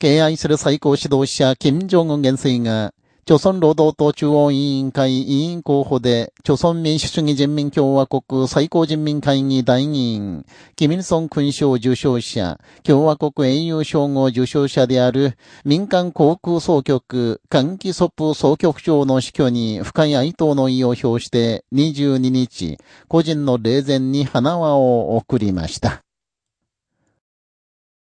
敬愛する最高指導者、金正恩元帥が、朝鮮労働党中央委員会委員候補で、朝鮮民主主義人民共和国最高人民会議代議員、キミルソン勲章受賞者、共和国英雄称号受賞者である、民間航空総局、換気ソップ総局長の死去に深い哀悼の意を表して、22日、個人の霊前に花輪を贈りました。